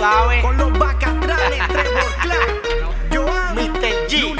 sabes. Con los bacatrales, Trevor Clark, Joan, Mr. G.